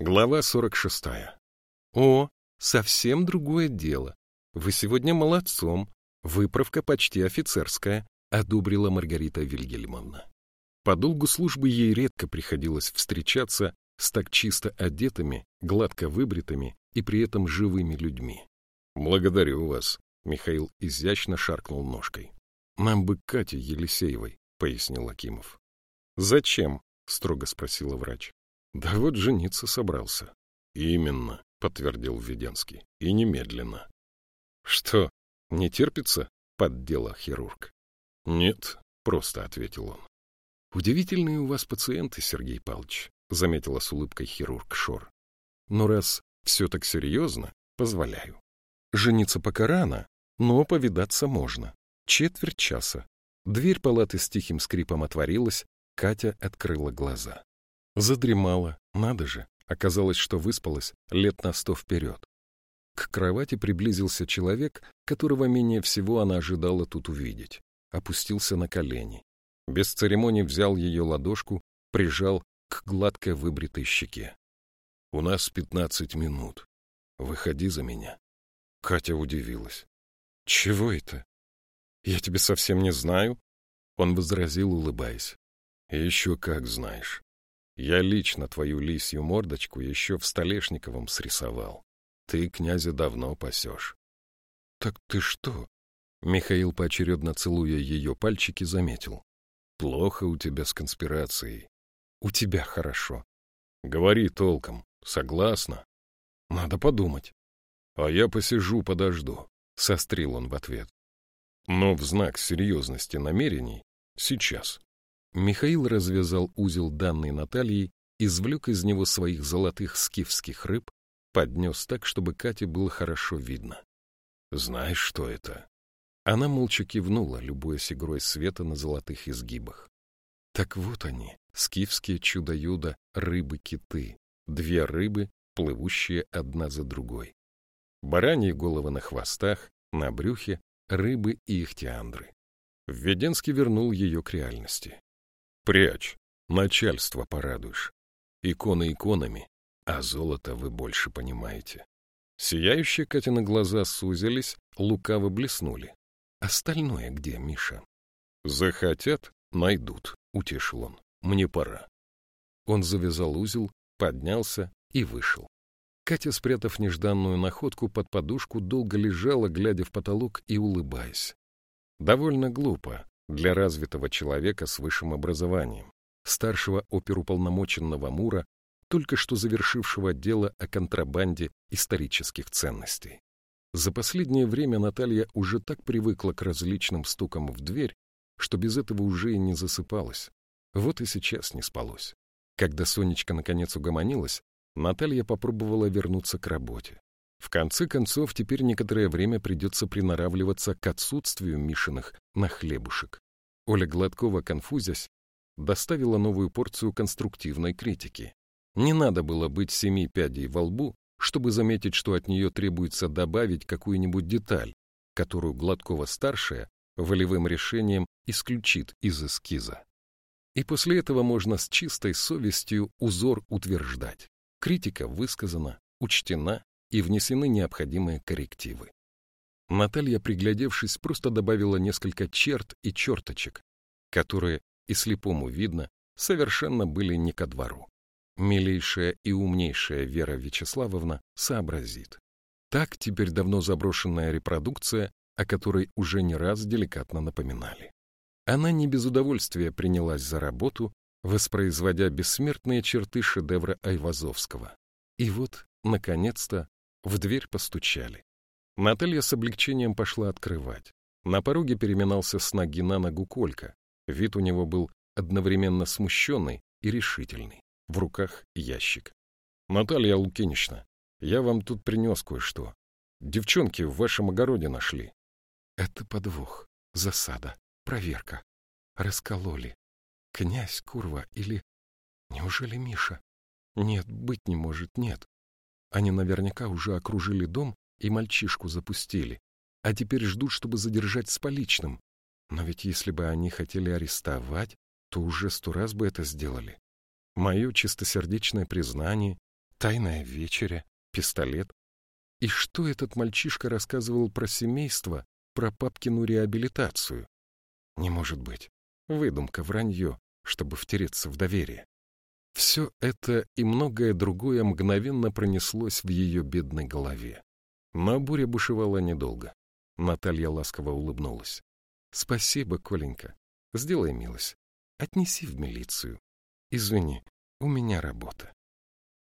Глава 46. О, совсем другое дело. Вы сегодня молодцом. Выправка почти офицерская, одобрила Маргарита Вильгельмовна. По долгу службы ей редко приходилось встречаться с так чисто одетыми, гладко выбритыми и при этом живыми людьми. Благодарю вас, Михаил изящно шаркнул ножкой. Нам бы Кате Елисеевой, пояснил Акимов. Зачем? строго спросила врач. Да вот жениться собрался. Именно, подтвердил Введенский. И немедленно. Что, не терпится? поддела хирург. Нет, просто ответил он. Удивительные у вас пациенты, Сергей Павлович, заметила с улыбкой хирург Шор. Но раз все так серьезно, позволяю. Жениться пока рано, но повидаться можно. Четверть часа. Дверь палаты с тихим скрипом отворилась, Катя открыла глаза. Задремала, надо же, оказалось, что выспалась лет на сто вперед. К кровати приблизился человек, которого менее всего она ожидала тут увидеть. Опустился на колени. Без церемоний взял ее ладошку, прижал к гладко выбритой щеке. — У нас пятнадцать минут. Выходи за меня. Катя удивилась. — Чего это? Я тебя совсем не знаю? Он возразил, улыбаясь. — Еще как знаешь. Я лично твою лисью мордочку еще в Столешниковом срисовал. Ты князя давно пасешь. — Так ты что? Михаил, поочередно целуя ее пальчики, заметил. — Плохо у тебя с конспирацией. — У тебя хорошо. — Говори толком. Согласна? — Надо подумать. — А я посижу, подожду, — сострил он в ответ. Но в знак серьезности намерений — сейчас. Михаил развязал узел данной Натальей, извлек из него своих золотых скифских рыб, поднес так, чтобы Кате было хорошо видно. «Знаешь, что это?» Она молча кивнула, любуясь игрой света на золотых изгибах. Так вот они, скифские чудо-юдо рыбы-киты, две рыбы, плывущие одна за другой. Бараньи головы на хвостах, на брюхе, рыбы и ихтиандры. Введенский вернул ее к реальности. Прячь, начальство порадуешь. Иконы иконами, а золото вы больше понимаете. Сияющие Катины глаза сузились, лукаво блеснули. Остальное где, Миша? Захотят — найдут, — утешил он. Мне пора. Он завязал узел, поднялся и вышел. Катя, спрятав нежданную находку под подушку, долго лежала, глядя в потолок и улыбаясь. Довольно глупо, для развитого человека с высшим образованием, старшего оперуполномоченного Мура, только что завершившего дело о контрабанде исторических ценностей. За последнее время Наталья уже так привыкла к различным стукам в дверь, что без этого уже и не засыпалась. Вот и сейчас не спалось. Когда Сонечка наконец угомонилась, Наталья попробовала вернуться к работе. В конце концов, теперь некоторое время придется приноравливаться к отсутствию Мишиных на хлебушек. Оля Гладкова, конфузясь, доставила новую порцию конструктивной критики. Не надо было быть семи пядей во лбу, чтобы заметить, что от нее требуется добавить какую-нибудь деталь, которую Гладкова-старшая волевым решением исключит из эскиза. И после этого можно с чистой совестью узор утверждать. Критика высказана, учтена, и внесены необходимые коррективы. Наталья, приглядевшись, просто добавила несколько черт и черточек, которые, и слепому видно, совершенно были не ко двору. Милейшая и умнейшая Вера Вячеславовна сообразит. Так теперь давно заброшенная репродукция, о которой уже не раз деликатно напоминали. Она не без удовольствия принялась за работу, воспроизводя бессмертные черты шедевра Айвазовского. И вот, наконец-то, в дверь постучали. Наталья с облегчением пошла открывать. На пороге переминался с ноги на ногу Колька. Вид у него был одновременно смущенный и решительный. В руках ящик. — Наталья Лукинична, я вам тут принес кое-что. Девчонки в вашем огороде нашли. — Это подвох, засада, проверка. Раскололи. Князь, курва, или... Неужели Миша? Нет, быть не может, нет. Они наверняка уже окружили дом и мальчишку запустили, а теперь ждут, чтобы задержать с поличным. Но ведь если бы они хотели арестовать, то уже сто раз бы это сделали. Мое чистосердечное признание, Тайная вечеря, пистолет. И что этот мальчишка рассказывал про семейство, про папкину реабилитацию? Не может быть. Выдумка, вранье, чтобы втереться в доверие. Все это и многое другое мгновенно пронеслось в ее бедной голове. Но буря бушевала недолго. Наталья ласково улыбнулась. — Спасибо, Коленька. Сделай милость. Отнеси в милицию. Извини, у меня работа.